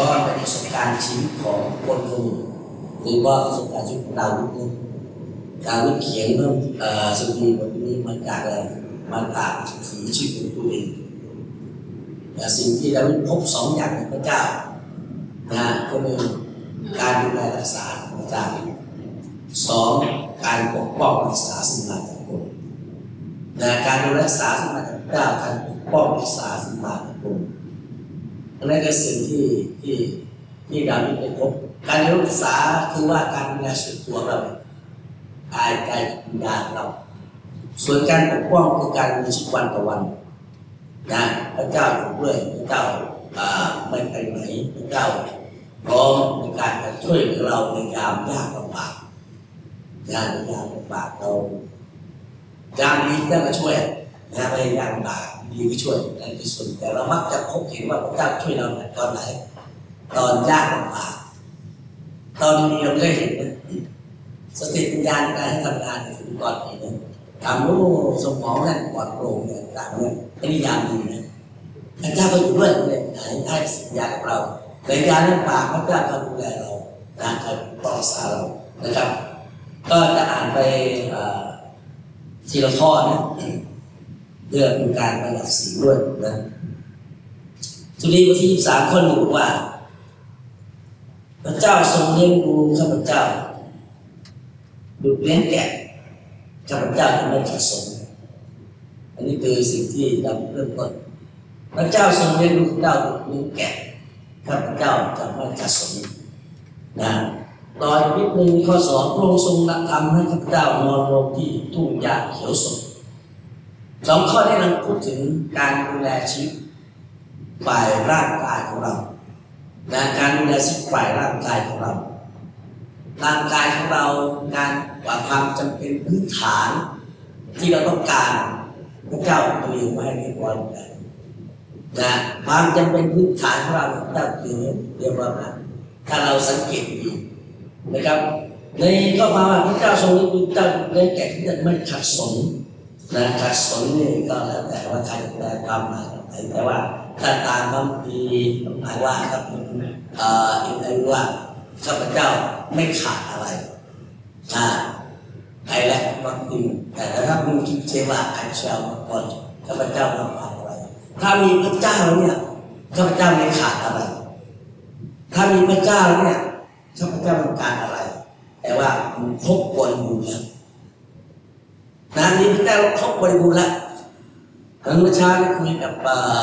ราะว่าเป็นประสบการณ์ชีวิตของคนคนหนึ่งหรือว่าประสบการณ์ชีวิตของดาวิดนี่ยดาวิเขียนเรื่องสุดีบทนี้มาจากอะไรมาจากถีชีวิตของตัวเองแต่สิ่งที่ดาวิดพบสองอย่างในพระเจ้านะฮะก็คือการดูแลรักษาของพระเจ้าสองการปกป้องรักษาสิ่งมาจากคนนะการดูแลรักษาสิ่งมาจากพระเจ้าการปกป้องรักษาสิ่งมาจากคน นนั้นคือสิ่งที่ที่ที่ดาวิดได้พบการรักษาคือว่าการดูแลส่วนตัวเรากายใจวิญญาณเรา ส่วนการปกป้องคือการมีชีวิตวันต่อวันนะพระเจ้าอยู่ด้วยพระเจ้าไม่ไปไหนพระเจ้าพร้อมในการจะช่วยเราในยามยากลำบากยามในยามลำบากเรายามดีก็มาช่วยนะไม่ยามลำบาก ดีก็ช่วยนั่นคือส่วนแต่เรามักจะพบเห็นว่าพระเจ้าช่วยเราเนี่ยตอนไหน ตอนยากลำบากตอนดีเราไม่ได้เห็นนะสติปัญญาในการให้ทำงานถึงก่อนเห็นนะทำรู้สมองนั่นปลอดโปร่งเนี่ยต่างเนี่ยเป็นนิยามดีนะพระเจ้าก็อยู่ด้วยเนี่ยให้ให้สัญญากับเราในการลำบากพระเจ้าก็ดูแลเรานะคอยปกษาเรานะครับ ก็จะอ่านไปเอ่อทีละข้อนะ เพื่อเป็นการประหยัดสีด้วยนะสุดีบทที่ยี่สามข้อหนึ่งบอกว่า พระเจ้าทรงเลี้ยงดูข้าพเจ้าดูเลี้ยงแกะข้าพเจ้าจะไม่ขัดสนอันนี้คือสิ่งที่ดำเริ่มต้นพระเจ้าทรงเลี้ยงดูข้าพเจ้าดูเลี้ยงแกะข้าพเจ้าจะไม่ขัดสนนะตอนนิดนึงข้อสองพระองค์ทรงนำทำให้ข้าพเจ้านอนลงที่ทุ่งหญ้าเขียวสด สองข้อนี้เราพูดถึงการดูแลชีวิตฝ่ายร่างกายของเรานะการดูแลสุขฝ่ายร่างกายของเรา ร่างกายของเราการกว่าความจำเป็นพื้นฐาน ที่เราต้องการพระเจ้าเตรียมไว้ให้เรียบร้อยแล้วนะความจำเป็นพื้นฐานของเราพระเจ้าเตรียมเรียบร้อยแล้วถ้าเราสังเกตดีนะครับ ในข้อความว่าพระเจ้าทรงเลี้ยงดูเจ้าในแก่ที่จะไม่ขัดสน นะขัดสนนี่ก็แล้วแต่ว่าใครแปลความหมายแบบไหนแต่ว่าถ้าตามคำพีหมายว่าครับเอ่ออีกในว่าข้าพเจ้าไม่ขาดอะไรอ่าไอ้แหละก็จริงแต่ถ้าคุณคิดเชื่อว่าไอ้เชลก่อนข้าพเจ้าไม่ขาดอะไร ถ้ามีพระเจ้าเนี่ยข้าพเจ้าไม่ขาดอะไร ถ้ามีพระเจ้าเนี่ยข้าพเจ้าต้องการอะไร แต่ว่ามันครบบริบูรณ์แล้ วนะมีพระเจ้าครบบริบูรณ์ล้วครั้งเมื่อเช้าได้คุยกับเอ่อ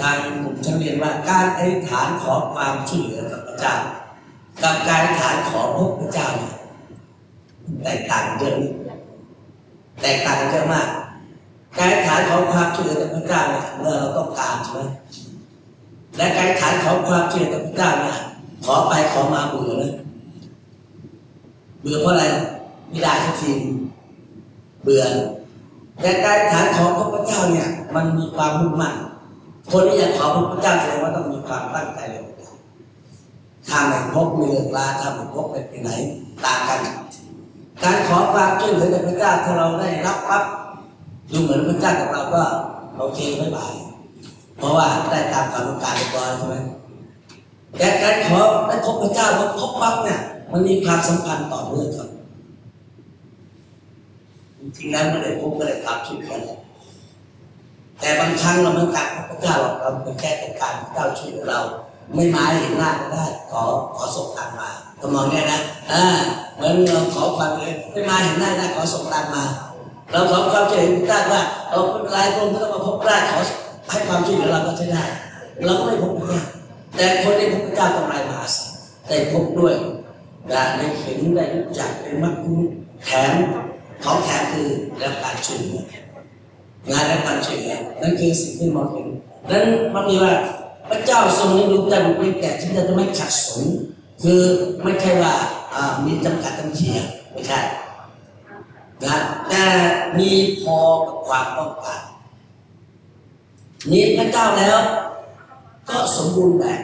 ทางกลุ่มชั้นเรียนว่าการอธิษฐานขอความช่วยเหลือกับพระเจ้ากับการอธิษฐานขอพบพระเจ้าเนี่ยแตกต่างเยอะนิดแตกต่างกันเยอะมาก การอธิษฐานขอความช่วยเหลือจากพระเจ้าเนี่ยเมื่อเราต้องการใช่ไหมและการอธิษฐานขอความช่วยเหลือจากพระเจ้าเนี่ยขอไปขอมาเบื่อนะเบื่อเพราะอะไรไม่ได้สักที เบื่อแต่การฐานของพระเจ้าเนี่ยมันมีความมุ่งมั่นคนที่อยากขอพระเจ้าแสดงว่าต้องมีความตั้งใจเลยถ้าไม่พบม่เลิกลาถ้าไม่พบไปที่ไหนต่างกัน การขอความช่วยเหลือจากพระเจ้าถ้าเราได้รับปั๊บดูเหมือนพระเจ้ากับเราก็โอเคไม่บาย เพราะว่าได้ตามความต้องการเรียบร้อยใช่ไหมแต่การขอได้พบพระเจ้าพอพบปั๊บเนี่ยมันมีความสัมพันธ์ต่อเนื่องกัน จริงๆแล้วไม่ได้พบก็ได้ความช่วยเหลือเลยแต่บางครั้งเราไม่การพระเจ้าหรอกเราเป็นแค่การพระเจ้าช่วยเรา ไม่มาเห็นหน้าก็ได้ขอขอส่งตังมาทำนองเนี้ยนะอ่าเหมือนเราขอความเลยไม่มาเห็นหน้าได้ขอส่งตังมา เราขอความช่วยเหลือพระเจ้าว่าเราเป็นรายคนก็ต้องมาพบได้ขอให้ความช่วยเหลือเราก็ใช้ได้เราก็ไม่พบพระเจ้าแต่คนได้พบพระเจ้าต้องรายมหาศาลได้พบด้วยได้ได้เห็นได้รู้จักเป็นมักคุ้นแถม ของแถมคือรับการช่วยเหลืองานรับการช่วยเหลือนั่นคือสิ่งที่มองเห็นนั้นมันมีว่าพระเจ้าทรงเลี้ยงดูแต่บุตรแก่ที่จะไม่ขัดสนคือไม่ใช่ว่ามีจำกัดจำเขียไม่ใช่นะแต่มีพอกับความต้องการมีพระเจ้าแล้ว ก็สมบูรณ์แบบ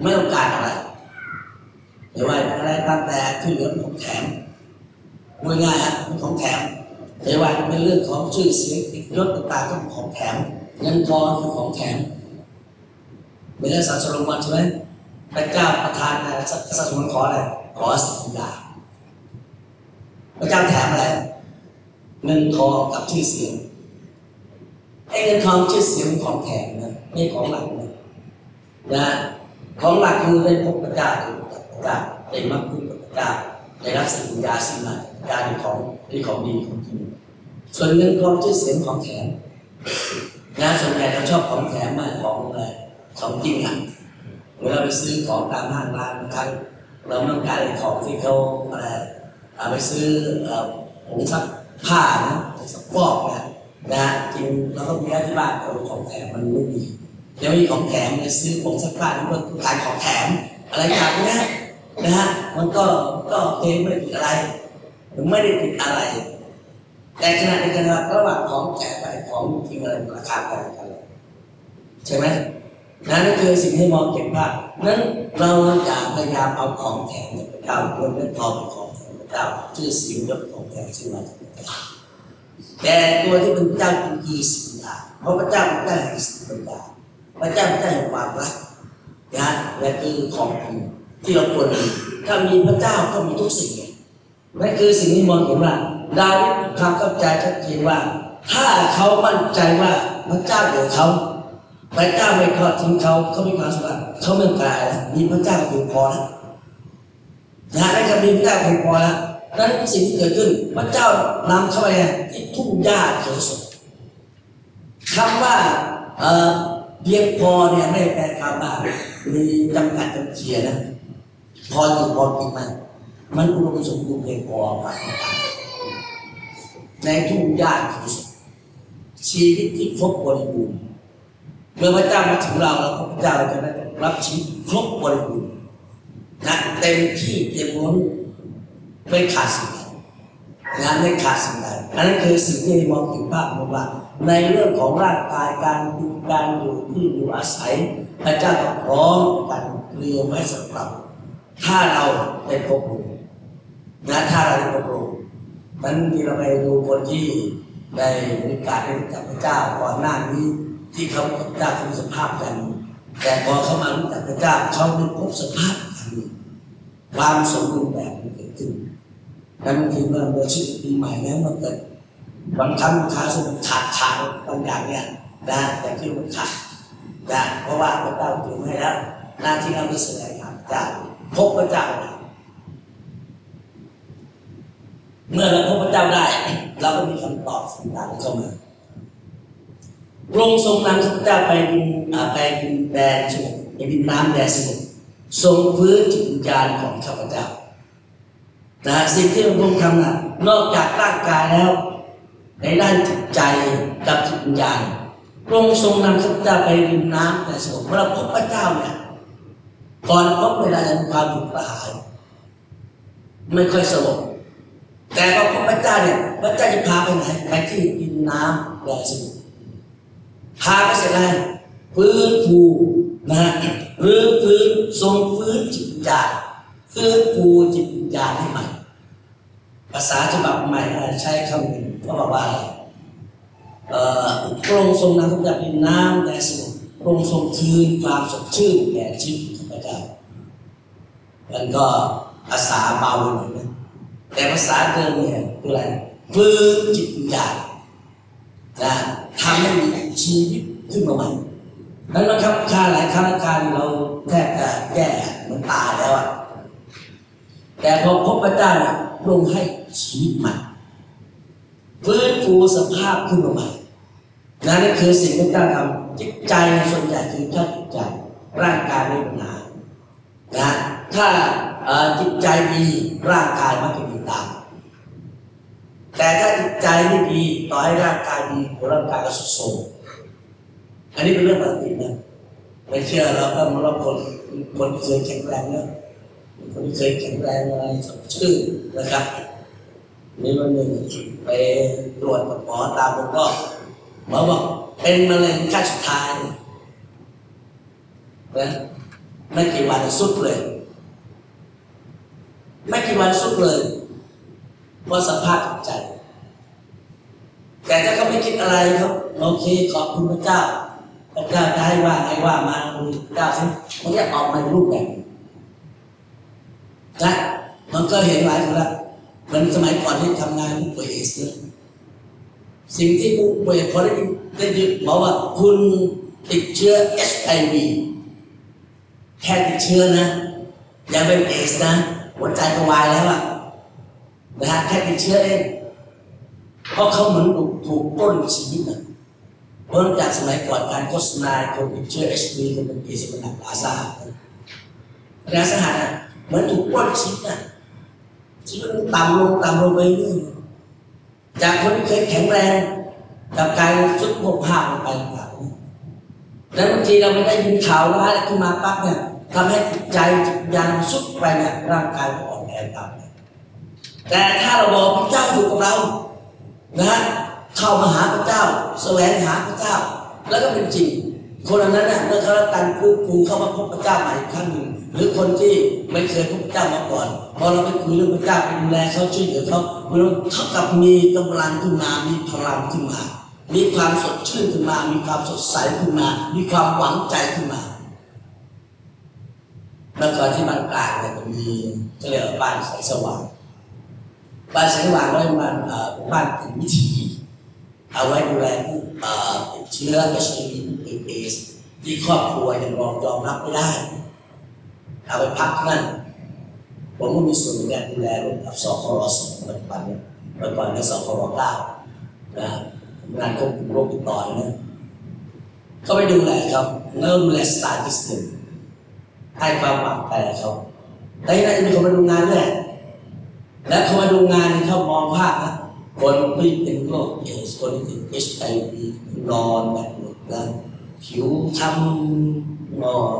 ไม่ต้องการอะไรไม่ว่าอะไรตั้งแต่ที่เหลือของแถม พูดง่ายๆฮะเป็นของแถมแต่ว่าเป็นเรื่องของชื่อเสียงติดยศต่างๆก็เป็นของแถมเงินทองคือของแถมเหมือนกับสัตว์โซโลมอนใช่ไหมพระเจ้าประทานอะไรสักสักสมขออะไรขอสิ่งใดพระเจ้าแถมอะไรเงินทองกับชื่อเสียงไอ้เงินทองชื่อเสียงของแถมนะไม่ของหลักนะนะของหลักคือได้พบพระเจ้าได้พบกับพระเจ้าได้มักคุ้นกับพระเจ้าได้รับสิ่งยาสิ่งใหม่ พระเจ้าเป็นของเป็นของดีของจริงส่วนเงินทองชื่อเสียงของแถมนะส่วนใหญ่เราชอบของแถมมากของอะไรของจริงอะเวลาไปซื้อของตามห้างร้านบางครั้งเราต้องการไอ้ของที่เขาอะไรเอาไปซื้อผงซักผ้านะผงซักฟอกนะนะฮะจริงเราก็มีที่บ้านเอาของแถมมันไม่มีเดี๋ยวมีของแถมเนี่ยซื้อผงซักผ้าที่ว่าต้องการของแถมอะไรอย่างเงี้ยนะฮะมันก็ก็โอเคไม่ได้ผิดอะไร ไม่ได้ผิดอะไร แต่ขณะเดียวกันระหว่างของแถมกับของจริงอะไรมันราคาแพงกันเลยใช่ไหมนั่นคือสิ่งที่มองเห็นว่านั้นเราอย่าพยายามเอาของแถมพระเจ้าคนนั้นทองเป็นของแถมพระเจ้าชื่อเสียงยศของแถมชื่อมาจากพระเจ้าแต่ตัวที่เป็นพระเจ้าจริงๆสิ่งใดเพราะพระเจ้าพระเจ้าแห่งสิ่งต่างพระเจ้าพระเจ้าแห่งความรักนะและคือของจริงที่เราควรมีถ้ามีพระเจ้าก็มีทุกสิ่ง นั่นคือสิ่งที่มองเห็นว่าดาวิดความเข้าใจชัดเจนว่า ถ้าเขามั่นใจว่าพระเจ้าอยู่เขาพระเจ้าไม่ทอดทิ้งเขาเขาไม่ความสำคัญเขาไม่กลายแล้วมีพระเจ้าเพียงพอแล้วนะนั่นก็มีพระเจ้าเพียงพอแล้วนั้นสิ่งที่เกิดขึ้นพระเจ้านำเข้าไปที่ทุ่งหญ้าเขียวสดคำว่าเพียงพอเนี่ยไม่แปลความว่ามีจำกัดจำเจียนะพออยู่พอกินมัน มันอุดมสมบูรณ์เพียงพอครับในทุ่งหญ้าเขียวสดชีวิตที่ครบบริบูรณ์เมื่อพระเจ้ามาถึงเราแล้วพระเจ้าจะได้รับชีวิตครบบริบูรณ์นะเต็มที่เต็มล้นไม่ขาดสิ่งใดงานไม่ขาดสิ่งใดอันนั้นคือสิ่งที่มองถึงภาพของว่า ในเรื่องของร่างกายการกินการอยู่ที่อยู่อาศัย พระเจ้าก็พร้อมกันเตรียมไว้สำหรับ ถ้าเราได้พบพระ นะถ้าเราได้พบระองค์นั้นที่เราไปดูคนที่ได้มีการได้จักพระเจ้าก่อนหน้านี้ที่เขากับพระเจ้าเขาสภาพกัน แต่พอเขามารู้จักพระเจ้าเขาได้พบสภาพกันความสมบูรณ์แบบมันเกิดขึ้นแล้วบางทีเมื่อเมื่อปีใหม่แล้วมันเกิดบางครั้งบางคราวมันขาดขาดบางอย่างเนี่ยนะแต่ที่มันขาดนะเพราะว่าพระเจ้าเตรียมให้แล้วหน้าที่เราไม่แสดงหาพระเจ้าพบพระเจ้าได้ เมื่อเราพบพระเจ้าได้ เราก็มีคำตอบต่างๆเข้ามาพระองค์ทรงนำข้าพเจ้าไปดินอาไปดินแดนสงบไปดินน้ำแดนสงบทรงฟื้นจิตวิญญาณของข้าพเจ้านะสิ่งที่พระองค์ทำน่ะนอกจากร่างกายแล้ว ในด้านจิตใจกับจิตวิญญาณพระองค์ทรงนำข้าพเจ้าไปดินน้ำแดนสงบเมื่อเราพบพระเจ้าเนี่ยก่อนพบเวลาจะมีความถูกประหารไม่ค่อยสงบ แต่พอพบพระเจ้าเนี่ยพระเจ้าจะพาไปไหนไปที่ดินน้ำแดนสงบพาไปเสร็จแล้วฟื้นฟูนะฮะรื้อฟื้นทรงฟื้นจิตวิญญาณฟื้นฟูจิตวิญญาณให้ใหม่ภาษาฉบับใหม่ใช้คำหนึ่งก็บอกว่าอะไรเอ่อพระองค์ทรงนำข้าพเจ้าเป็นน้ำแต่สงบพระองค์ทรงคืนความสดชื่นแก่ชีวิตข้าพเจ้ามันก็ภาษาเบาหน่อยนะ แต่ภาษาเดิมเนี่ยคืออะไรฟื้นจิตวิญญาณนะทำให้มีชีวิตขึ้นมาใหม่นั้นนะครับคาหลายครั้งการเราแทบจะแย่มันตายแล้วอะแต่พอพบพระเจ้าเนี่ยพระองให้ชีวิตใหม่ฟื้นฟูสภาพขึ้นมาใหม่นั่นคือสิ่งที่พระเจ้าทำจิตใจส่วนใหญ่คือแค่จิตใจ ร่างกายไม่ปัญหา นะถ้าจิตใจดีร่างกายมันจะดีตามแต่ถ้าจิตใจไม่ดีต่อให้ร่างกายดีร่างกายก็สุดโทรมอันนี้เป็นเรื่องปกตินะไม่เชื่อเราก็มาเราคนคนเคยแข็งแรงเนะคนที่เคยแข็งแรงอะไรสดชื่อนะครับนี่วันหนึ่งไปตรวจกับหมอตามผมก็หมอบอกเป็นมะเร็งขั้นสุดท้ายนะ ไม่กี่วันสุดเลย ไม่กี่วันสุดเลยเพราะสภาพจิตใจ แต่ถ้าเขาไม่คิดอะไรเขาโอเคขอบคุณพระเจ้าพระเจ้าจะให้ว่าไงว่ามาดูพระเจ้าสิมันจะออกมาในรูปแบบนี้นะมันก็เห็นหลายคนละเหมือนสมัยก่อนที่ทำงานผู้ป่วยเอสเนี่ยสิ่งที่ผู้ป่วยพอได้ได้ยินบอกว่าคุณติดเชื้อ HIV แค่ติดเชื้อนะย่าเป็นเอสนะหัวใจก็วายแล้วอะนะฮะแค่ติดเชื้อเองเพราะเขาเหมือนถูกถูกต้นชีวิตนะเพราะจากสมัยก่อนการโฆษณาคนติดเชื้อ HIV คนเป็นเอดสมันหนักหนาสาหัสนะหนาสาหัสอะเหมือนถูกปล้นชีวิตนะชีวิตต่ำลงต่ำลงไปเรื่อยจากคนที่เคยแข็งแรงกับกลายสุดโภคภาพลงไปแบบนี้แล้วบางทีเราไม่ได้ยินข่าวร้ายขึ้นมาปั๊บเนี่ย ทำให้จิตใจจิตวิญญาณสุดไปเนี่ยร่างกายก็อ่อนแอตามแต่ถ้าเราบอกพระเจ้าอยู่กับเรานะฮะเข้ามาหาพระเจ้า แสวงหาพระเจ้า แล้วก็เป็นจริง คนนั้นเนี่ยเมื่อเขารับการฟื้นฟูเข้ามาพบพระเจ้าใหม่อีกครั้งหนึ่งหรือคนที่ไม่เคยพบพระเจ้ามาก่อนพอเราไปคุยเรื่องพระเจ้าไปดูแลเขาช่วยเหลือเขาเขากลับมีกำลังขึ้นมามีพลังขึ้นมามีความสดชื่นขึ้นมา มีความสดใสขึ้นมา มีความหวังใจขึ้นมา เมื่อก่อนที่บางกลางเนี่ยจะมีก็เรียกว่าบ้านแสงสว่างบ้านแสงสว่างไว้มันเอ่อบ้านถึงวิธีเอาไว้ดูแลผู้เอ่อติดเชื้อ HIV ผู้เป็นเอสที่ครอบครัวยังรองยอมรับไม่ได้ เอาไปพักนั่นผมก็มีส่วนในการดูแลร่วมกับสครสปัจจุบันเนี่ยเมื่อก่อนในสครเก้านะงานควบคุมโรคติดต่อเนี่ยเขาไปดูแลครับแล้วดูแลสตาร์ทิสติก ให้ความหวังแต่เขาแต่ที่นั่นมีคนมาดูงานด้วยและเขามาดูงานเขามองภาพนะคนที่เป็นโรคเอชคนที่ติดเอชไอวีนอนแบบหมดแล้วผิวช้ำนอน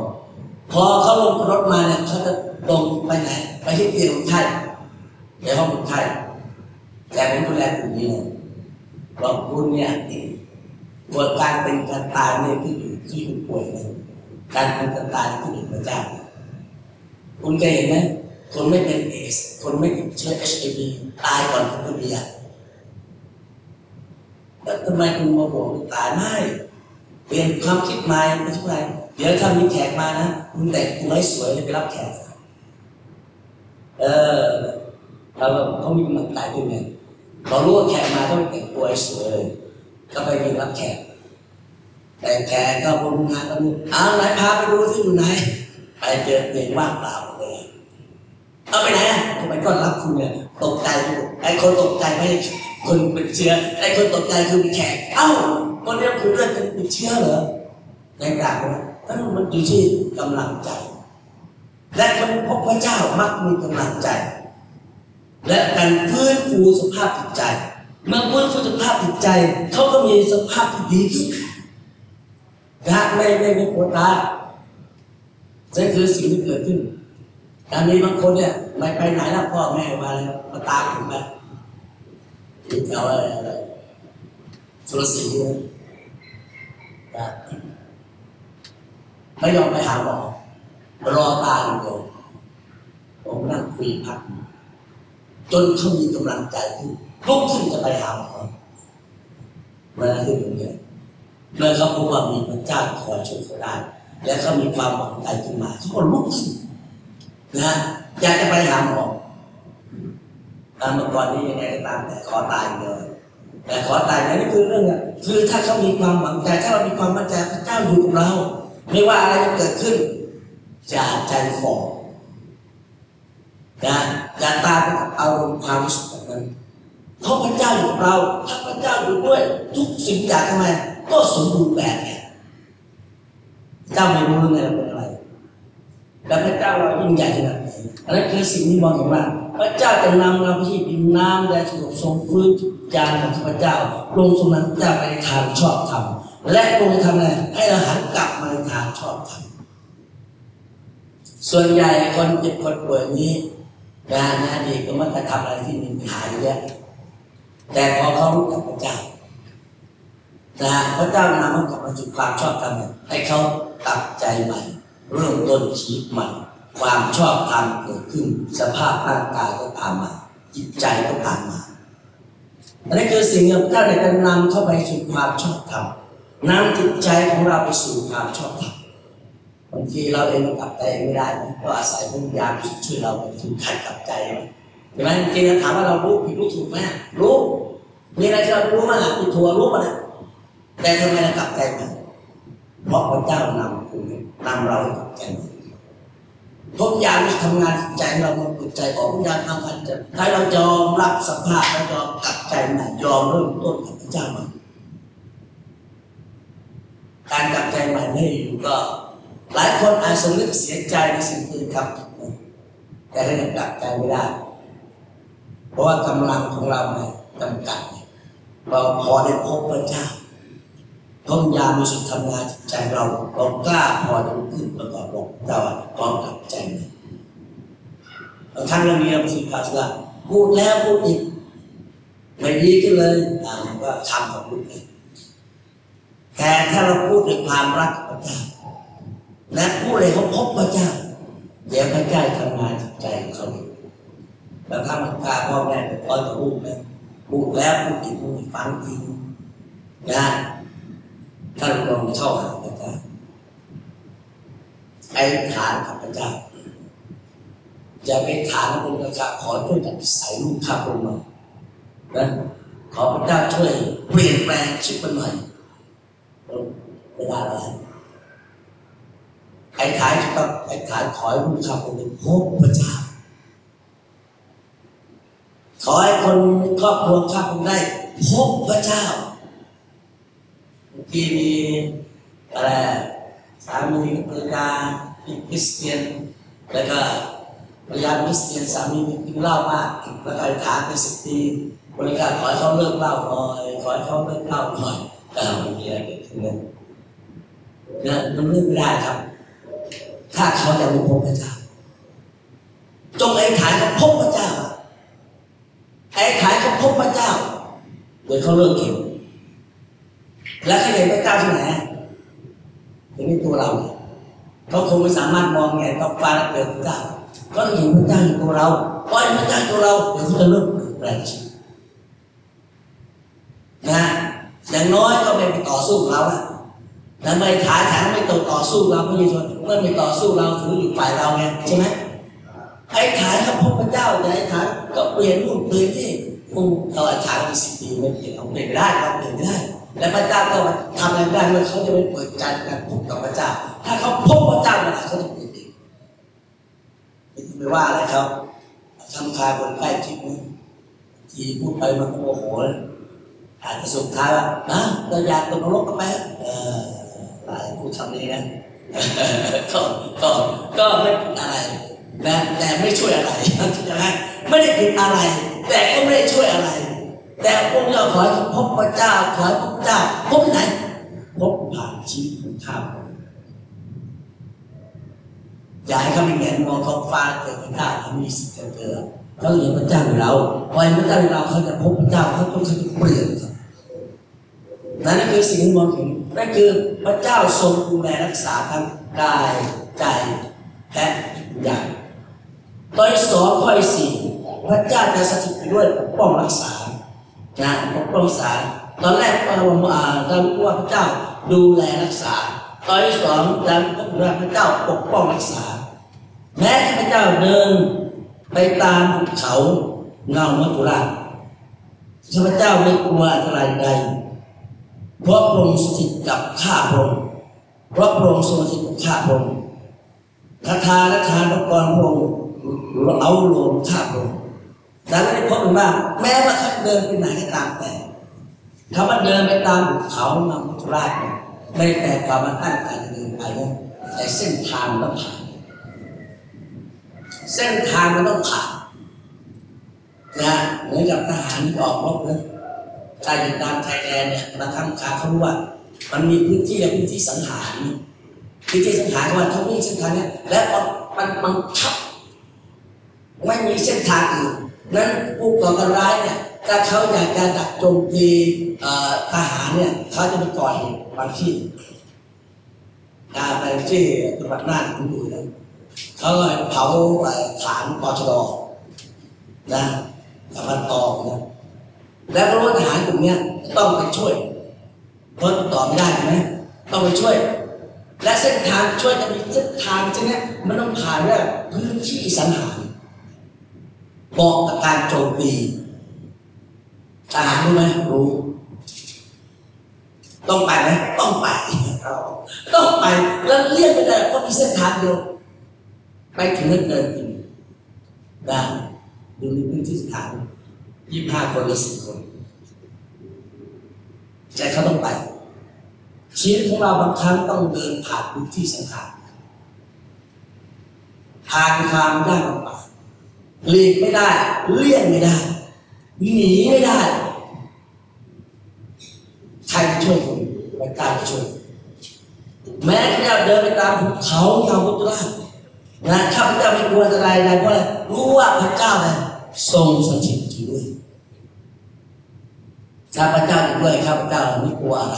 พอเขาลงรถมาเนี่ยเขาจะลงไปไหนไปที่เตียงคนไข้ในห้องคนไข้แต่ผมดูแลกลุ่มนี้เลยบอกคุณเนี่ยปวดการเป็นการตายเนี่ยที่อยู่ที่คุณป่วยเนี่ย การเป็นตายที่อยู่พระเจ้า คุณเคยเห็นไหมคนไม่เป็นเอส คนไม่ติดเชื้อ HIV ตายก่อนคุณก็มีอะแล้วทำไมคุณมาบอกว่าตายไม่เปลี่ยนความคิดใหม่ไม่ใช่ไรเดี๋ยวถ้ามีแขกมานะคุณแต่งตัวให้สวยเลยไปรับแขกเออเราเขามีกำลังใจด้วยไงพอรู้ว่าแขกมาก็ไปแต่งตัวให้สวยเลยก็ไปมีรับแขก แต่แกก็พงงานก็มีอ้าวไหนพาไปดูที่อยู่ไหน ไปเจอเตียงว่างเปล่าเลยเอาไปไหนอะทำไมก็รับคุณเนี่ยตกใจอยู่ไอ้คนตกใจไม่คนเป็นเชื้อไอ้คนตกใจคือมีแขกเอ้าคนเนี้ยคุณเลือดเป็นเชื้อเหรอในกลางนะนั่นมันอยู่ที่กำลังใจ และคนพบพระเจ้ามักมีกำลังใจ และการฟื้นฟูสภาพจิตใจ เมื่อฟื้นฟูสภาพจิตใจ เขาก็มีสภาพที่ดีขึ้น นะไม่ไม่ไม่ปวดตายนั่นคือสิ่งที่เกิดขึ้นแต่มีบางคนเนี่ยไม่ไปไหนแล้วพ่อแม่มาแล้วมาตามถึงไปอยู่แถวอะไรอะไรสุรศรีนะนะไม่ยอมไปหาหมอรอตาอย่างเดียวผมนั่งคุยพักจนเขามีกำลังใจขึ้นลุกขึ้นจะไปหาหมอเวลาที่อย่างนี้ เมื่อเขาพบว่ามีพระเจ้าคอยช่วยเขาได้ และเขามีความหวังใจขึ้นมาเขาก็ลุกขึ้นนะอยากจะไปหาหมอตามเมื่อก่อนนี้ยังไงก็ตามแต่ขอตายเลยแต่ขอตายนะนี่คือเรื่องอะคือถ้าเขามีความหวังใจถ้าเรามีความมั่นใจพระเจ้าอยู่กับเรา ไม่ว่าอะไรจะเกิดขึ้นอย่าใจฝ่อนะอย่าตามกับอารมณ์ความรู้สึกแบบนั้นเพราะพระเจ้าอยู่กับเราถ้าพระเจ้าอยู่ด้วย ทุกสิ่งอย่างทำไม ก็สมบูรณ์แบบไงเจ้าไม่รู้ไงเรเป็นอะไรแต่พระเจ้าเรายิ่งใหญ่ขนาดไหนอันนั้นคือสิ่งที่มองเห็นว่าพระเจ้าจะนำเราไปที่ดินน้ำและสงบทรงฟื้นจิตใจของข้าพเจ้า ลงสมนั้นพระเจ้าไปในทางชอบธรรมและลงทำอะไรให้เราหันกลับมาในทางชอบธรรมส่วนใหญ่คนเจ็บคนป่วยนี้งานงาดีก็มักจะทำอะไรที่มีปัญหาเยอะแยะแต่พอเขารู้จักพระเจ้า นะพระเจ้านำเขากลับมาสู่ความชอบธรรมให้เขาตัดใจใหม่ เริ่มต้นชีวิตใหม่ ความชอบธรรมเกิดขึ้น สภาพร่างกายก็ตามมา จิตใจก็ตามมาอันนี้คือสิ่งที่พระเจ้าได้นำเข้าไปสู่ความชอบธรรมนำจิตใจของเราไปสู่ความชอบธรรมบางทีเราเองกลับใจเองไม่ได้ก็อาศัยพยายามช่วยเราไปถึงขั้นกลับใจใช่ไหมจริงๆถามว่าเรารู้ผิดรู้ถูกไหมรู้มีอะไรที่เรารู้มั้งอะผิดถูกรู้มั้งนะ แต่ทำไมเรากลับใจไมเพราะพระเจ้านำคุณนำเราให้กลับใจมาทุกอย่างที่ทำงานใจเรามันเปิดใจออกทุกอย่างทำงานจะให้เรายอมรับสภาพแล้วยอมกลับใจใหม่ยอมเริ่มต้นกับพระเจ้าใหม่การกลับใจใหม่ไม่ได้อยู่ก็ หลายคนอาจสำนึกเสียใจในสิ่งที่ทำผิดนะแต่ก็ยังกลับใจไม่ได้ เพราะว่ากำลังของเราเนี่ยจำกัดเนี่ยเราพอได้พบพระเจ้า ต้นยามีสุดทำงานจิตใจเราเรากล้าพอจะลุกขึ้นประกอบบอกเจ้าว่าพร้อมกลับใจใหม่บางครั้งเรามีเราสิกาสละพูดแล้วพูดอีกไม่ดีขึ้นเลยอ่ามันก็ทำของลูกเองแต่ถ้าเราพูดด้วยความรักพระเจ้าและผู้ใดเขาพบพระเจ้าเดี๋ยวพระเจ้าทำงานจิตใจของเขาเองแล้วถ้ามันกล้าพ่อแม่ไปคอยกับลูกนะพูดแล้วพูดอีกพูดฟังจริงนะ ท่านลองเข้าหาพระเจ้าไอ้ฐานกับพระเจ้าอย่าไปฐานพระเจ้าขอช่วยจับใส่ลูกข้าพระองค์หน่อยนะขอพระเจ้าช่วยเปลี่ยนแปลงชีวิตมันหน่อยเวลาอะไรไอ้ขายต้องไอ้ขายขอให้ลูกค้าคนหนึ่งพบพระเจ้าขอให้คนครอบครัวข้าคนได้พบพระเจ้า ที่มีอะไรสามีภรรยาเป็นคริสเตียน แล้วก็ภรรยาคริสเตียนสามีกินเหล้ามากแล้วก็ไอ้ขายเป็นสิบปีบริการขอให้เขาเลิกเหล้าหน่อยขอให้เขาเลิกเหล้าหน่อยแต่ไม่มีอะไรเกิดขึ้นเลยนะมันเลิกไม่ได้ครับ ถ้าเขาจะไม่พบพระเจ้าจงไอ้ขายเขาพบพระเจ้าไอ้ขายเขาพบพระเจ้าเดี๋ยวเขาเลิกเอง แล้วเขาเห็นพระเจ้าที่ไหนเห็นในตัวเราเนี่ยเขาคงไม่สามารถมองไงต้องฟ้าแล้วเกิดพระเจ้าก็เห็นพระเจ้าอยู่ตัวเราพอเห็นพระเจ้าตัวเราเดี๋ยวเขาจะเริ่มเปลี่ยนแปลงนะอย่างน้อยก็ไม่ไปต่อสู้เราอะแล้วไม่ขายแข็งไม่ตกต่อสู้เราไม่ยืนเมื่อไม่ต่อสู้เราถืออยู่ฝ่ายเราไงใช่ไหมไอ้ขายก็พบพระเจ้าแต่ไอ้ขายก็เปลี่ยนรูปเปลี่ยนที่คงเราอ้ขายมีสิบปีไม่เปลี่ยนเราเปลี่ยนไม่ได้เราเปลี่ยนไม่ได้ และพระเจ้าก็ทำอะไรไม่ได้เมื่อเขาจะไม่เปิดใจการพบกับพระเจ้า ถ้าเขาพบพระเจ้าเมื่อไหร่เขาจะเปลี่ยนเองไม่ต้องไปว่าอะไรเขาทำคายคนใกล้ชิดนะทีพูดไปมันก็โมโหอาจจะสุดท้ายว่านะเราอยากตกนรกกันไหมเออหลายผู้ทำนี้นะก็ก็ก็ไม่ผิดอะไรนะแต่ไม่ช่วยอะไรใช่ไหมไม่ได้ผิดอะไร แต่ก็ไม่ได้ช่วยอะไร แต่พวกเราขอให้พบพระเจ้าขอให้พบพระเจ้าพบไหนพบผ่านชีวิตของข้าอย่าให้เขาไปแงนมองท้องฟ้าเจอพระเจ้าเขามีสิทธิ์จะเจอเขาเห็นพระเจ้าอยู่เราพอเห็นพระเจ้าอยู่เราเขาจะพบพระเจ้าเขาต้องเขาจะเปลี่ยนครับนั่นคือสิ่งที่มองเห็นนั่นคือพระเจ้าทรงดูแลรักษาทั้งกายใจและวิญญาณตอนสองข้อสี่พระเจ้าจะสถิตอยู่ด้วยปกป้องรักษา นะปกป้องรักษาตอนแรกเราอ่าเรารู้ว่าพระเจ้าดูแลรักษา ตอนที่สองเราพบว่าพระเจ้าปกป้องรักษา แม้ที่พระเจ้าเดินไปตามภูเขาเงามัจจุราชพระเจ้าไม่กลัวอันตรายใด เพราะพระองค์สถิตกับข้าพระองค์เพราะพระองค์ทรงสถิตกับข้าพระองค์คาถาและทานพระกรพระองค์เอารวมข้าพระองค์ ดังนั้พบเห็นว่าแม้ว่าเขาเดินไปไหนก็ตามแต่คำว่าเดินไปตามเขานำมุทราชไม่แต่ความมาตั้งใจจะเดินไปนะแต่เส้นทางมันต้องผ่านเส้นทางมันต้องผ่านนะเหมือนกับทหารที่ออกรบนะชายแดนตามชายแดนเนี่ยบางครั้งขาเขารู้ว่า มันมีพื้นที่และพื้นที่สังหารพื้นที่สังหารว่าเขาวิ่งเส้นทางเนี้ยและมันมันมันทับไม่มีเส้นทางอื่น นั้นผู้ก่อการร้ายเนี่ยถ้าเขาอยากจะดักโจมตีทหารเนี่ยเขาจะไปก่อเหตุบางที่ไปที่จังหวัดน่านผมดูนะเขาก็เผาไอ้ฐานปชดนะกับพันตองนะแล้วก็รู้ว่าทหารกลุ่มนี้ต้องไปช่วยเพราะต่อไม่ได้ใช่ไหมต้องไปช่วย และเส้นทางช่วยกันมีเส้นทางใช่ไหมมันต้องผ่านด้วยพื้นที่สังหาร เหมาะกับการโจมตีทหารรู้ไหมรู้ต้องไปไหมต้องไปต้องไปแล้วเลี่ยงไม่ได้เพราะมีเส้นทางเดียวไปถึงเดินถึงได้ดูในพื้นที่สถานยี่ห้าคนหรือสิบคนใจเขาต้องไปชีวิตของเราบางครั้งต้องเดินผ่านพื้นที่สังขารผ่านความยากลำบาก หลีกไม่ได้เลี่ยงไม่ได้ หนีไม่ได้ ใครจะช่วยคุณพระเจ้าจะช่วย แม้พระเจ้าเดินไปตามภูเขาเงาพุทธราชนะข้าพเจ้าไม่กลัวอันตรายใดเพราะอะไรรู้ว่าพระเจ้าเนี่ยทรงสถิตอยู่ด้วยข้าพเจ้าอยู่ด้วยข้าพเจ้าไม่กลัวอะไร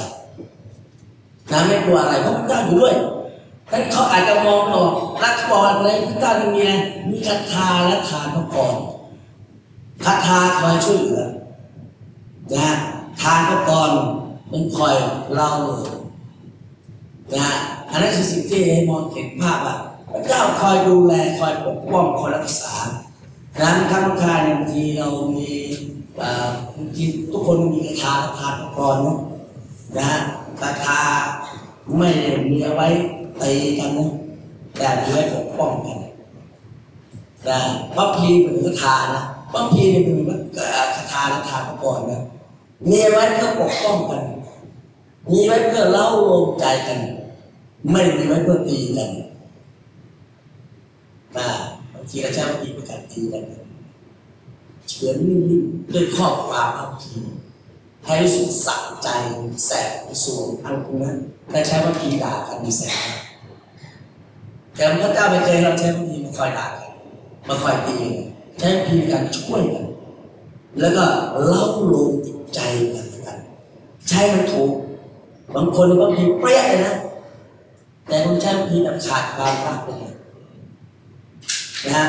นะไม่กลัวอะไรเพราะพระเจ้าอยู่ด้วย ท่านเขาอาจจะมองออกรักบอลอะไรพระเจ้ามีไงมีคาถาและทานพระกรคาถาคอยช่วยเหลือนะทานพระกรมันคอยเล่าเลยนะอันนั้นคือสิ่งที่ให้มองเห็นภาพอะพระเจ้าคอยดูแลคอยปกป้องคอยรักษานั้นข้งคาเนี่ยบางทีเรามีบางทีทุกคนมีคาถาทานพระกรเนะนะคาถาไม่ได้มีเอาไว้ ตีกันนะแต่มีไว้ปกป้องกันนะพระพีเหมือนคาถานะพระพีเนี่ยเหมือนคาถาและทานพระกรนะมีไว้เพื่อปกป้องกัน มีไว้เพื่อเล่าลมใจกัน ไม่มีไว้เพื่อตีกันนะบางทีเราใช้วิธีเป็นการตีกันเฉือนนิ่มๆด้วยข้อความบางทีให้รู้สึกสั่งใจแสบสวงอันตรงนั้นแต่ใช้วิธีด่ากันมีแสบ แต่พระเจ้าไม่เคยเราใช้วิธีมาคอยด่ากันมาคอยตีกันใช้วิธีการช่วยกัน แล้วก็เล่าลมจิตใจกันกันใช้มันถูกบางคนบางทีเปรี้ยเลยนะแต่คนใช้บางทีแบบขาดความรักไปเลยนะฮะ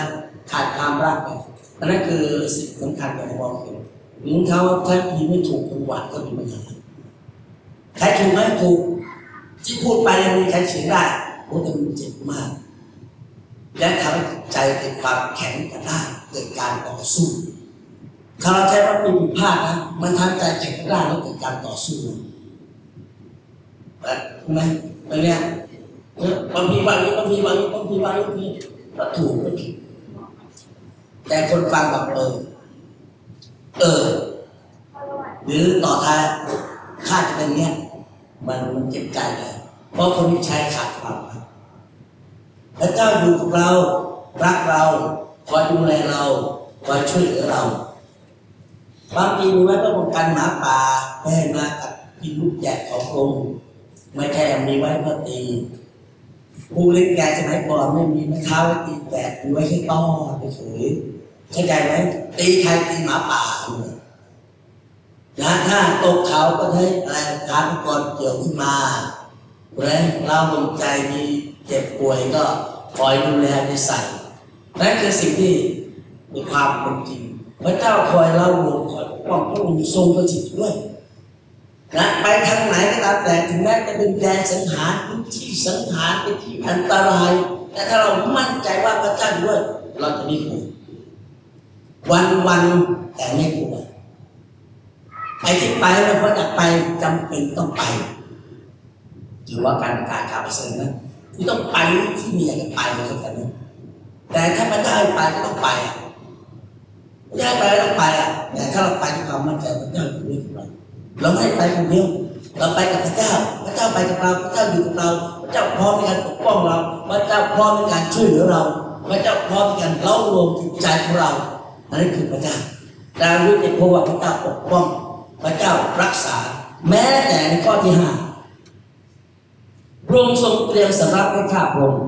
ขาดความรักไปอันนั้นคือสิ่งสำคัญของมองเห็นถึงเขาใช้บางทีไม่ถูกจังหวะก็มีปัญหาใครถูกไหมถูกที่พูดไปยังมีใครเฉียงได้ โอ้แต่มันเจ็บมาก และทำให้ใจเกิดความแข็งกระด้างเกิดการต่อสู้ถ้าเราใช้ว่ามีผิดพลาดนะมันทำใจแข็งกระด้างแล้วเกิดการต่อสู้ใช่ไหมตรงเนี้ยบางทีบางทีบางทีบางทีบางทีบางทีก็ถูกก็ผิดแต่คนฟังแบบเออ เออ หรือต่อท้ายคาดเป็นเนี้ยมันมันเจ็บใจเลย เพราะคนที่ใช้ขาดความรักพระเจ้าอยู่กับเรารักเราคอยดูแลเราคอยช่วยเหลือเราบางทีมีไว้เพื่อป้องกันหมาป่าไม่ให้มากัดกินลูกแกะของกรมไม่ใช่มีไว้เพื่อตีผู้เล่นแกะสมัยก่อนไม่มีไม้เท้าไว้ตีแกะมีไว้แค่ต้อเฉยเข้าใจไหมตีใครตีหมาป่าเลยนะถ้าตกเขาก็ใช้อะไรทานก่อนเกี่ยวขึ้นมา แล้วเราลงใจมีเจ็บป่วยก็คอยดูแลในใส่นั่นคือสิ่งที่มีความเป็นจริงพระเจ้าคอยเล่าลมคอยปกป้องพระองค์ทรงประสิทธิ์ด้วยนะไปทางไหนก็ตามแต่ถึงแม้จะเป็นแดนสังหารพื้นที่สังหารเป็นที่อันตราย แต่ถ้าเรามั่นใจว่าพระเจ้าด้วย เราจะไม่กลัววันวันแต่ไม่กลัวไอ้ที่ไปเราเพราะอยากไปจำเป็นต้องไป ถือว่าการประกาศข่าวเสนอนะที่ต้องไปที่มีอยากจะไปมันก็แค่นั้นแต่ถ้าไม่ได้ไปก็ต้องไปอะไม่ได้ไปก็ต้องไปอะแต่ถ้าเราไปด้วยความมั่นใจพระเจ้าอยู่ด้วยเราเราไม่ไปคนเดียวเราไปกับพระเจ้า พระเจ้าไปกับเรา พระเจ้าอยู่กับเรา พระเจ้าพร้อมในการปกป้องเรา พระเจ้าพร้อมในการช่วยเหลือเรา พระเจ้าพร้อมในการเล่ารวมจิตใจของเราอันนั้นคือพระเจ้าดาวิดเนี่ยพระว่าพระเจ้าปกป้อง พระเจ้ารักษา แม้แต่ในข้อที่ห้า พระองค์ทรงเตรียมสำรับให้ข้าพระองค์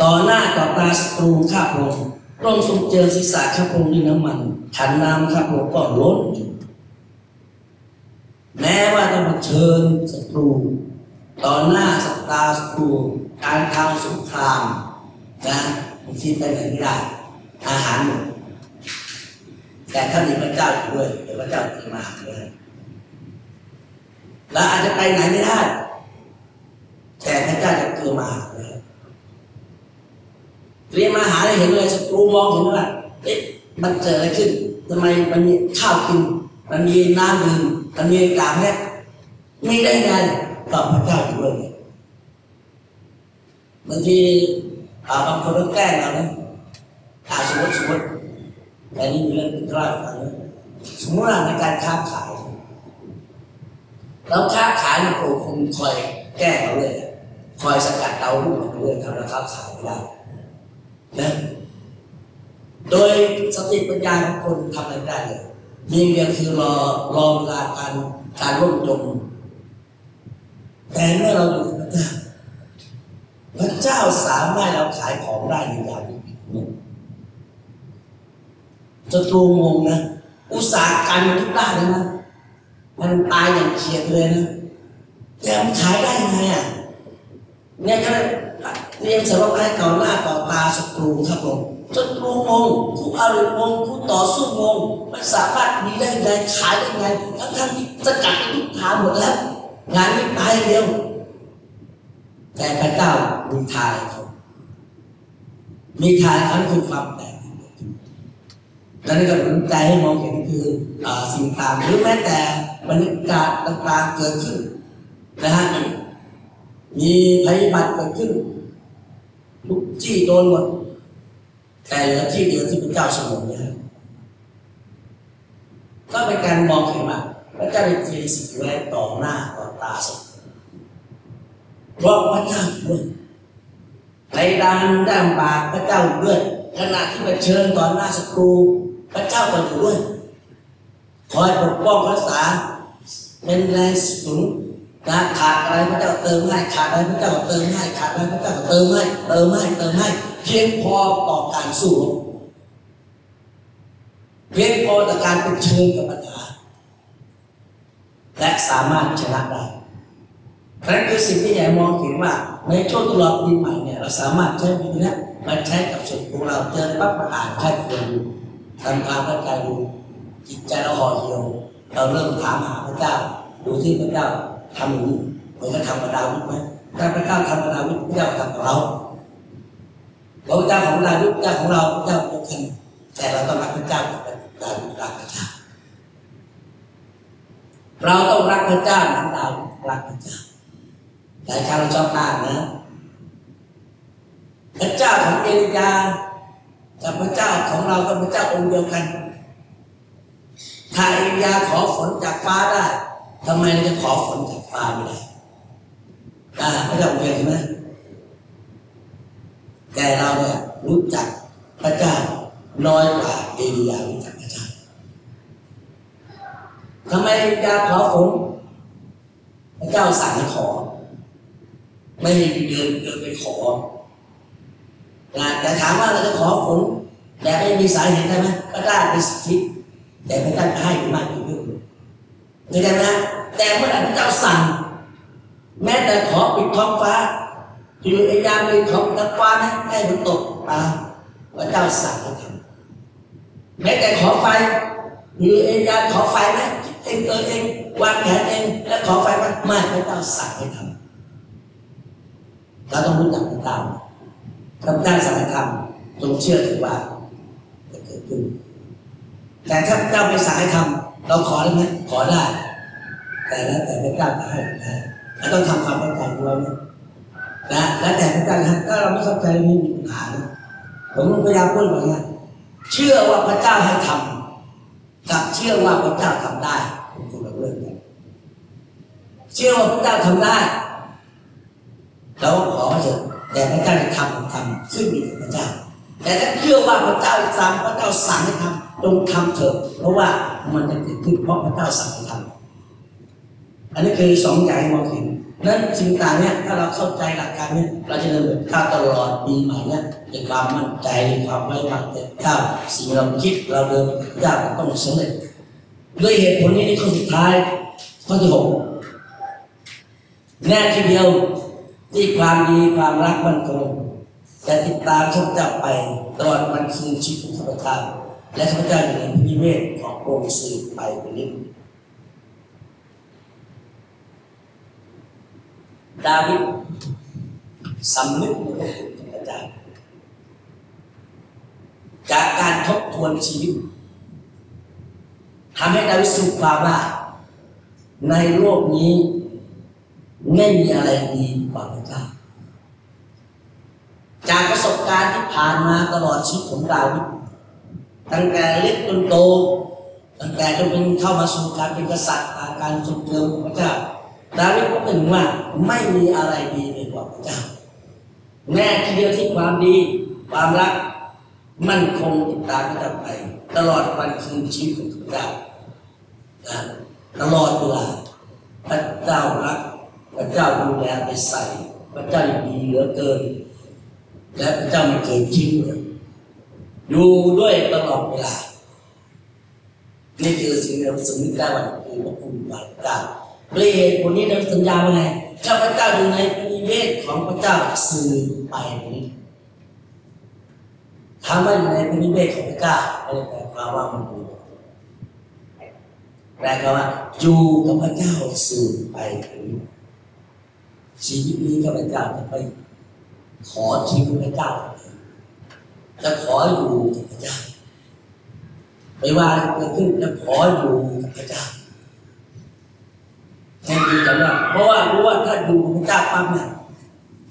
ต่อหน้าต่อตาศัตรูข้าพระองค์พระองค์ทรงเจอศีรษะข้าพระองค์ด้วยน้ำมันขันน้ำข้าพระองค์ก็ล้นอยู่แม้ว่าต้องเชิญศัตรูต่อหน้าสัตาศัตรูการทำสงครามนะบางทีไปไหนไม่ได้อาหารหมดแต่ถ้ามีพระเจ้าอยู่ด้วยเดี๋ยวพระเจ้าจะมาเลยแล้วอาจจะไปไหนไม่ได้ แต่พระเจ้าจะเกิดมาหานะครับเรียนมาหาได้เห็นเลยศัตรูมองเห็นว่าเอ๊ะมันเกิดอะไรขึ้นทำไมมันมีข้าวกิน มันมีน้ำดื่มมันมีกาบเนี่ยมีได้ไงก็พระเจ้าด้วยบางทีอาบางคนก็แกล้งเรานะอาสมมติสมมติแต่นี่มีเรื่องเป็นกล้าฟังนะสมมติว่าในการค้าขายเราค้าขายเนี่ยโอ้คงคอยแก้เราเลย คอยสกัดเราลูกเราเรื่อยทำเราค้าขายไม่ได้นะโดยสติปัญญาของคนทำอะไรได้เลยมีอย่างเดียวคือรอรอเวลาการการร่มจมแต่เมื่อเราอยู่กับพระเจ้าพระเจ้าสามารถเราขายของได้ในยามวิกฤตเนี่ยจะตรูงงนะ อุตสาหกรรมมันทุกด้านเลยนะ มันตายอย่างเฉียดเลยนะแต่มันขายได้ไงอะ เนี่ยก็เรียนสารพัดต่อหน้าต่อตาศัตรูครับผมศัตรูงงคู่อริงงคู่ต่อสู้งงมันสามารถมีได้ไงขายได้ไงทั้งทั้งที่สกัดทุกทางหมดแล้วงานนี้ตายเดียวแต่พระเจ้ามีทายเขามีทายเขาคือความแตกที่เกิดขึ้นแล้นี่ก็สนใจให้มองเห็นคืออสิ่งต่างหรือแม้แต่บรรยากาศต่างๆเกิดขึ้นนะฮะ มีภัยบัติเกิดขึ้นทุกที่โดนหมด แต่เหลือที่เดียวที่พระเจ้าสงบนะก็เป็นการมองเห็นว่าพระเจ้าได้เทสิ่งไว้ต่อหน้าต่อตาสงเพราะพระเจ้าอยู่ด้วยในด้านด้านบากพระเจ้าด้วยขณะที่มาเชิญต่อหน้าศัตรู พระเจ้าก็อยู่ด้วยคอยปกป้องรักษาเป็นแรงสนุน นะขาดอะไรพระเจ้าเติมให้ขาดอะไรพระเจ้าเติมให้ขาดอะไรพระเจ้าเติมให้เติมให้เติมให้เพียงพอต่อการสู้เพียงพอต่อการเผชิญกับปัญหา และสามารถชนะได้นั่นคือสิ่งที่ใหญ่มองเห็นว่าในช่วงตลอดปีใหม่เนี่ยเราสามารถใช้วิธีนี้มาใช้กับส่วนของเราเจอปั๊บมาอ่านใช้ควรดูทำความเข้าใจดูจิตใจเราห่อเหี่ยวเราเริ่มถามหาพระเจ้าดูที่พระเจ้า ทำอย่างนี้เหมือนกับทำกับดาวิไหมถ้าพระเจ้าทำกับดาวิพระเจ้าทำกับเราพระเจ้าของดาวิพระเจ้าของเราพระเจ้าเป็นกันแต่เราต้องรักพระเจ้ากับดาวิรักพระเจ้าเราต้องรักพระเจ้าเหมือนดาวรักพระเจ้าหลายครั้งเราชอบอ้างนะพระเจ้าของเอลียากับพระเจ้าของเรากับพระเจ้าองค์เดียวกันถ้าเอลียาขอฝนจากฟ้าได้ ทำไมเราจะขอฝนจากฟ้าไม่ได้อ่าพระเจ้าองค์เดียวใช่ไหมแต่เราเนี่ยรู้จักพระเจ้าน้อยกว่าเอลียารู้จักพระเจ้าทำไมเอลียาขอฝนพระเจ้าสั่งให้ขอ ไม่ให้เดินเดินไปขอนะแต่ถามว่าเราจะขอฝนแต่ไม่มีสาเหตุได้ไหมก็ได้เป็นสิทธิแต่พระเจ้าจะให้หรือไม่เป็นเรื่อง นึ่งเข้ไหมนะแต่เมื่อไหร่พระเจ้าสั่ง แม้แต่ขอปิดท้องฟ้าอยู่ไอ้ยามมีขอปิดท้องฟ้านะให้ฝนตกมาพระเจ้าสั่งให้ทำแม้แต่ขอไฟอยู่ไอ้ยามขอไฟไหมเองเออเองวางแผนเองแล้วขอไฟไหมไม่พระเจ้าสั่งให้ทำเราต้องรู้จักพระเจ้าพระเจ้าสั่งให้ทำจงเชื่อถือว่าจะเกิดขึ้นแต่ถ้าพระเจ้าไม่สั่งให้ทำ เราขอได้ไหมขอได้ แต่แล้วแต่พระเจ้าจะให้หรือไม่เราต้องทำความเข้าใจด้วยนะนะแล้วแต่พระเจ้าจะให้ถ้าเราไม่เข้าใจมีปัญหานะผมพยายามพูดแบบนี้เชื่อว่าพระเจ้าให้ทำกับเชื่อว่าพระเจ้าทำได้เป็นคนละเรื่องกันเชื่อว่าพระเจ้าทำได้เราขอเถอะแต่พระเจ้าจะทำทำขึ้นอยู่กับพระเจ้า แต่ถ้าเชื่อว่าพระเจ้าสั่งพระเจ้าสั่งให้ทำจงทำเถอะเพราะว่า มันจะเกิดขึ้นเพราะพระเจ้าสั่งให้ทำอันนี้คือสองอย่างให้มองเห็นนั้นสิ่งต่างเนี่ยถ้าเราเข้าใจหลักการเนี่ยเราจะเดินข้าตลอดปีใหม่เนี่ยในความมั่นใจในความไว้วางใจเจ้าสิ่งเราคิดเราเดินกับพระเจ้าต้องสำเร็จด้วยเหตุผลนี้ในข้อสุดท้ายข้อที่หกแน่ทีเดียวที่ความดีความรักมั่นคงจะติดตามข้าพเจ้าไปตลอดวันคืนชีวิตของข้าพเจ้า และข้าพเจ้าอยู่ในพิเวศของพระองค์สืบไปเป็นนิจดาวิดสำนึกในพระคุณของพระเจ้าจากการทบทวนชีวิตทำให้ดาวิดสุขความว่า ในโลกนี้ ไม่มีอะไรดีกว่าพระเจ้าจากประสบการณ์ที่ผ่านมาตลอดชีวิตของดาวิด ตั้งแต่เล็กจนโต ตั้งแต่จนเป็นเข้ามาสู่การเป็นกษัตริย์ตามการทรงเติมของพระเจ้าดาวิดก็เป็นว่าไม่มีอะไรดีไปกว่าพระเจ้าแน่ทีเดียวที่ความดี ความรัก มั่นคงติดตามกันไป ตลอดวันคืนชีวิตของพระเจ้าตลอดเวลาพระเจ้ารักพระเจ้าดูแลไปใส่ พระเจ้าดีเหลือเกิน และพระเจ้าไม่เคยทิ้งเลย อยู่ด้วยตลอดเวลา นี่คือสิ่งที่เราสำนึกได้ว่าคือพระคุณพระเจ้าด้วยเหตุผลนี้เราสัญญาว่าไงข้าพเจ้าอยู่ในปฏิเวทของพระเจ้าสื่อไปนี้คำว่าอยู่ในปฏิเวทของพระเจ้าไม่ได้แปลความว่ามันอยู่แปลว่าอยู่กับพระเจ้าสื่อไปนี้ชีวิตนี้ข้าพเจ้าจะไปขอชีวิตพระเจ้า จะขออยู่กับพระเจ้าไม่ว่าเกิดขึ้นจะขออยู่กับพระเจ้าแค่ดีจังว่าเพราะว่ารู้ว่าถ้าอยู่กับพระเจ้าปั๊บเนี่ย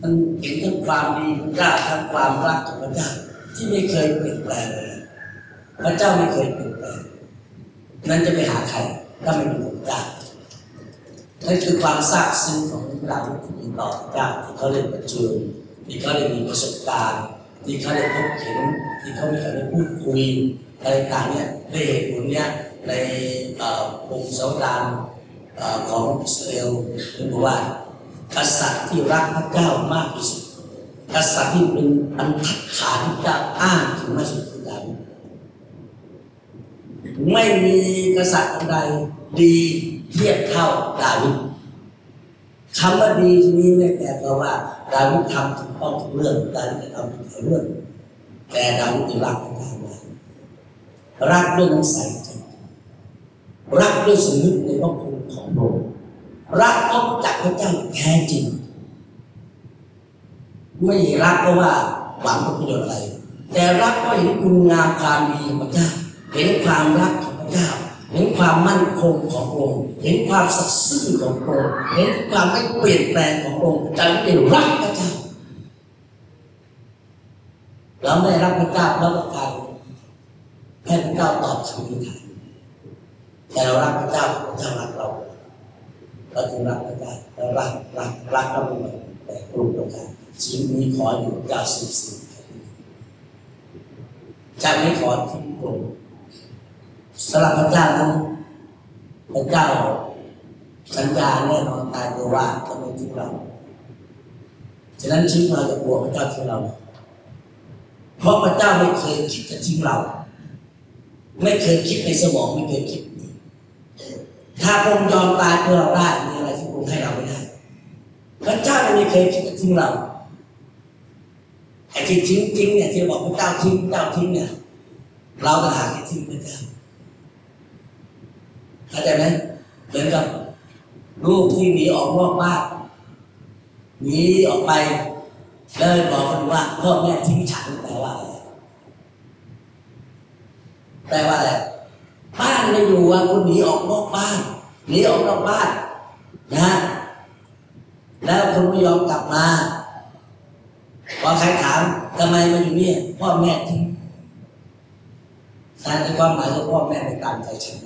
มันเห็นทั้งความดีพระเจ้าทั้งความรักของพระเจ้าที่ไม่เคยเปลี่ยนแปลงเลยพระเจ้าไม่เคยเปลี่ยนแปลงนั้นจะไปหาใครถ้าไม่อยู่กับพระเจ้านั่นคือความซาบซึ้งของเราที่ต่อพระเจ้าที่เขาเรียนประชุที่เขาได้มีประสบการณ์ ที่เขาได้พบเห็นที่เขามีการได้พูดคุยอะไรต่างเนี่ยในเหตุผลเนี่ยในองค์สาวดานของอิสราเอลเป็นบอกว่ากษัตริย์ที่รักพระเจ้ามากที่สุดกษัตริย์ที่เป็นอันทัดขาที่จะอ้างถึงมากสุดคือดาวิดไม่มีกษัตริย์ใดดีเทียบเท่าดาวิด คำว่าดีที่นี้ไม่แปลว่าดาวิดทำถูกต้องทุกเรื่องดาวิดจะทำถูกเรื่องแต่ดาวิดรักพระเจ้ามากรักด้วยน้ำใสใจรักด้วยสำนึกในพระคุณของพระองค์รักเพราะจักพระเจ้าแท้จริง ไม่รักเพราะว่าหวังผลประโยชน์อะไร แต่รักเพราะเห็นคุณงามความดีของพระเจ้าเห็นความรักของพระเจ้า เห็นความมั่นคงขององค์ เห็นความสัตย์ซื่อขององค์ เห็นความไม่เปลี่ยนแปลงขององค์ใจเป็นรักพระเจ้าเราไม่รักพระเจ้าแล้วก็การให้พระเจ้าตอบคำอธิษฐานแต่เรารักพระเจ้าพระเจ้ารักเราเราจึงรักพระเจ้าเรารักรักรักเราเป็นแต่กลุ่มเดียวกันชีวิตนี้ขออยู่เจ้าสิบสี่จะไม่ขอทิ้งกลุ่ม สำหรับพระเจ้านั้นพระเจ้าสัญญาแน่นอนตายตัวว่าจะไม่ทิ้งเรา ฉะนั้นชีวิตเราจะกลัวพระเจ้าทิ้งเรา เพราะพระเจ้าไม่เคยคิดจะทิ้งเรา ไม่เคยคิดในสมองไม่เคยคิด ถ้าพระองค์ยอมตายเพื่อเราได้มีอะไรที่พระองค์ให้เราไม่ได้ พระเจ้าไม่เคยคิดจะทิ้งเราไอ้ที่ทิ้งทิ้งเนี่ยที่บอกพระเจ้าทิ้งพระเจ้าทิ้งเนี่ยเราต่างหากที่ทิ้งพระเจ้า เข้าใจไหมเหมือนกับลูกที่หนีออกนอกบ้านหนีออกไปเลยบอกคนว่าพ่อแม่ทิ้งฉันแปลว่าอะไรแปลว่าอะไรบ้านไม่อยู่อะคุณหนีออกนอกบ้านหนีออกนอกบ้านนะแล้วคุณไม่ยอมกลับมาพอใครถามทำไมมาอยู่นี่พ่อแม่ทิ้งแต่ในความหมายคือพ่อแม่ไม่ตามใจฉัน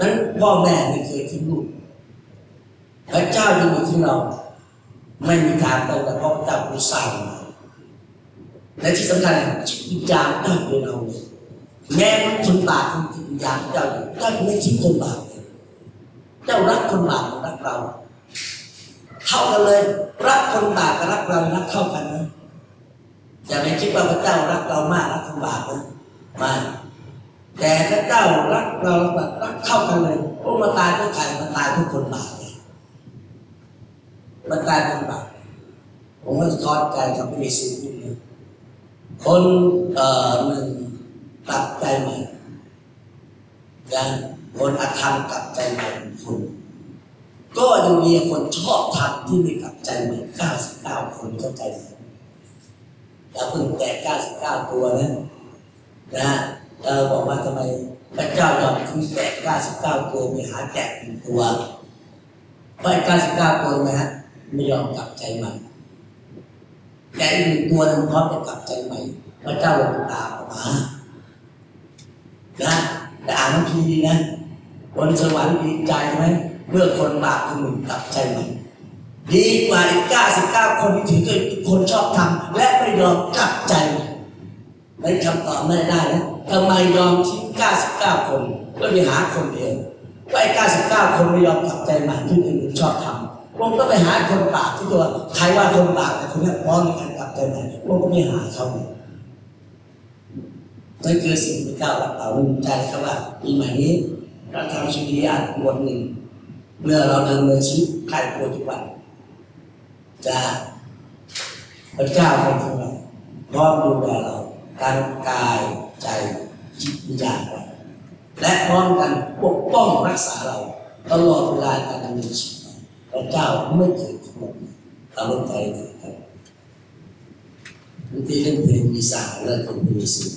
นั้นพ่อแม่ไม่เคยทิ้งลูกพระเจ้ายังอยู่ที่เรา ไม่มีทางแต่เพราะพระเจ้าผู้สร้างมาและที่สำคัญจิตวิญญาณเจ้อยู่ในเราเนี่ยแม้คนบาปจริงๆวิญญาณเจ้าอยู่เจ้าไม่ทิ้งคนบาปเลยเจ้ารักคนบาปรักเรา เท่ากันเลย รักคนบาปกับรักเรารักเท่ากันนะอย่าไปคิดว่าพระเจ้ารักเรามากรักคนบาปนะมา แต่พระเจ้ารักเราแบบรักเท่ากันเลยโอ้มาตายเพื่อใครมาตายเพื่อคนบาปเลยมาตายคนบาปผมก็ทอดใจกับพระเยซูพูดเลยคนเอ่อหนึ่งกลับใจใหม่ยังคนอธรรมกลับใจใหม่คนก็ยังมีคนชอบทำที่ไม่กลับใจเหมือน99 คนเข้าใจไหมอย่าเพิ่งแตะ99 ตัวนะนะ เราบอกว่าทำไมพระเจ้ายอมคือแตะ99ตัวไปหาแตะหนึ่งตัวเพราะไอ้99ตัวนะฮะไม่ยอมกลับใจใหม่แต่อีกหนึ่งตัวนั้นพร้อมจะกลับใจใหม่พระเจ้าลงตาออกมานะแต่อ่านทีดีนะบนสวรรค์ดีใจไหมเมื่อคนบาปคนหนึ่งกลับใจใหม่ดีกว่าอีก99คนที่ถือตัวเป็นคนชอบทำและไม่ยอมกลับใจใหม่คำตอบไม่ได้นะ ทำไมยอมทิ้ง 99 คนเพื่อไปหาคนเดียวก็ไอ้99 คนไม่ยอมกลับใจใหม่ที่คนอื่นชอบทำวงก็ไปหาคนบาปที่ตัวใครว่าคนบาปแต่คนนี้พร้อมในการกลับใจใหม่วงก็ไม่หาเขาเลยนั่นคือสิ่งที่พระเจ้ารับเอาลงใจครับว่าปีใหม่นี้เราทำชีวิตอ่านบทหนึ่งเมื่อเราดำเนินชีวิตใครโปรทุกวันจะพระเจ้าเป็นผู้เราพร้อมดูแลเราการกาย ใจจิตวิญญาณเราและพร้อมกันปกป้องรักษาเรา ตลอดเวลาการดำเนินชีวิตพระเจ้าไม่เคยขโมยเราลงใจกันครับบางทีเล่นเพลงมีสารแล้วคนมีสิ่ง